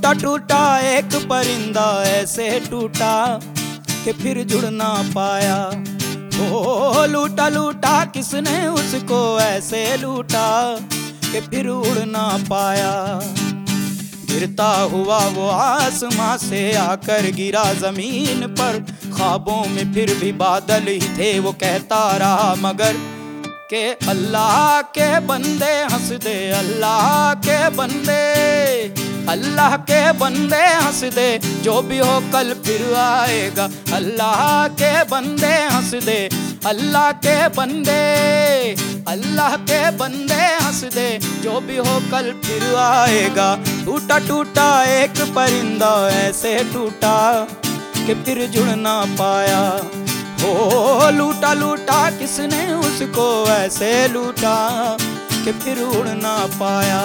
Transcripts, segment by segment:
टूटा टूटा, एक परिंदा ऐसे टूटा कि फिर जुड़ ना पाया। ओ, लूटा लूटा, किसने उसको ऐसे लूटा कि फिर उड़ ना पाया? गिरता हुआ वो आसमां से आकर गिरा ज़मीन पर। ख्वाबों में फिर भी बादल ही थे, वो कहता रहा मगर के अल्लाह के बंदे हंस दे, अल्लाह के बंदे। अल्लाह के बंदे हंस दे, जो भी हो कल फिर आएगा। अल्लाह के बंदे हंस दे, अल्लाह के बंदे, अल्लाह के बंदे हंस दे, जो भी हो कल फिर आएगा। टूटा टूटा एक परिंदा, ऐसे टूटा कि फिर जुड़ ना पाया। हो, लूटा लूटा किसने उसको, ऐसे लूटा कि फिर उड़ ना पाया।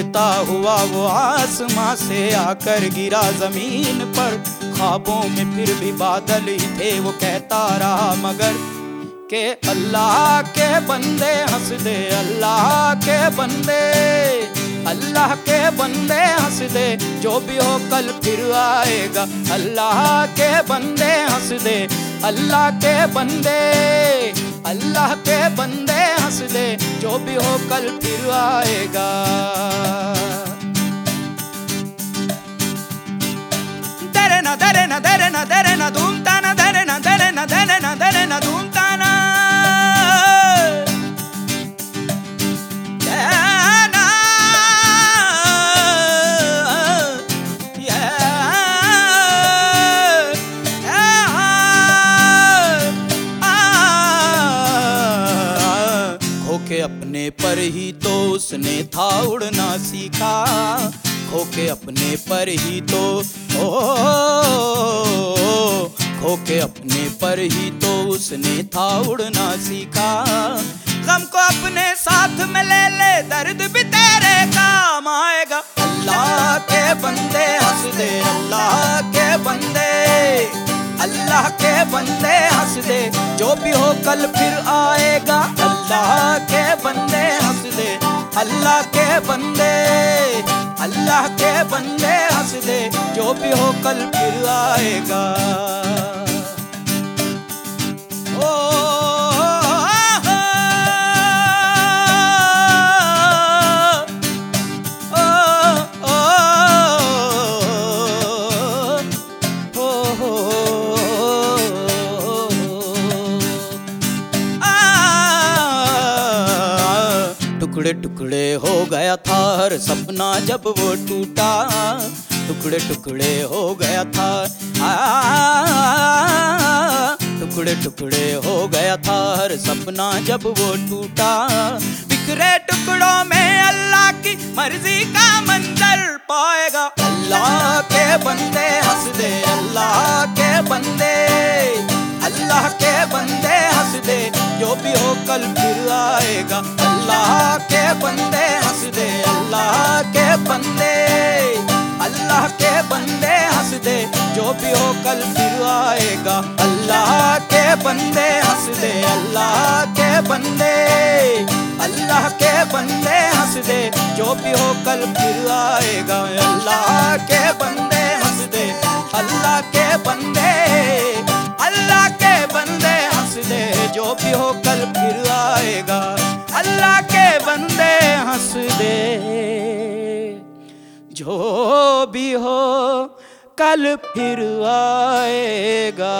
गिरता हुआ वो आसमां से आकर गिरा ज़मीन पर। ख्वाबों में फिर भी बादल ही थे, वो कहता रहा, मगर के अल्लाह के बंदे हंस दे, अल्लाह के बंदे, अल्लाह के बंदे हंस दे, जो भी हो कल फिर आएगा, अल्लाह के बंदे हंस दे अल्लाह के बंदे अल्लाह के बंदे हंस दे जो भी हो कल फिर आएगा। दरे ना दरे ना दरे ना दरे ना, धूम पर ही तो उसने था उड़ना सीखा। खोके अपने पर ही तो ओ, खोके अपने पर ही तो उसने था उड़ना सीखा। गम को अपने साथ में ले ले, दर्द भी तेरे काम आएगा। अल्लाह के बंदे हंस दे, अल्लाह के बंदे, अल्लाह के बंदे हंस दे, जो भी हो कल फिर आएगा। अल्लाह के बंदे अल्लाह के बंदे अल्लाह के बंदे हंस दे जो भी हो कल फिर आएगा। टुकड़े टुकड़े हो गया था हर सपना जब वो टूटा। टुकड़े टुकड़े हो गया था। टुकड़े टुकड़े हो गया था हर सपना जब वो टूटा। बिखरे टुकड़ों में अल्लाह की मर्ज़ी का मंजर पाएगा। अल्लाह के बंदे हंस दे, अल्लाह के बंदे के बंदे हंस दे जो भी हो कल फिर आएगा। अल्लाह के बंदे हंस दे अल्लाह के बंदे, अल्लाह के बंदे हंस दे जो भी हो कल फिर आएगा। अल्लाह के बंदे हंस दे अल्लाह के बंदे, अल्लाह के बंदे हंस दे जो भी हो कल फिर आएगा। अल्लाह के बंदे हंस दे अल्लाह के बंदे। भी हो कल फिर आएगा। अल्लाह के बंदे हंस दे। जो भी हो, कल फिर आएगा।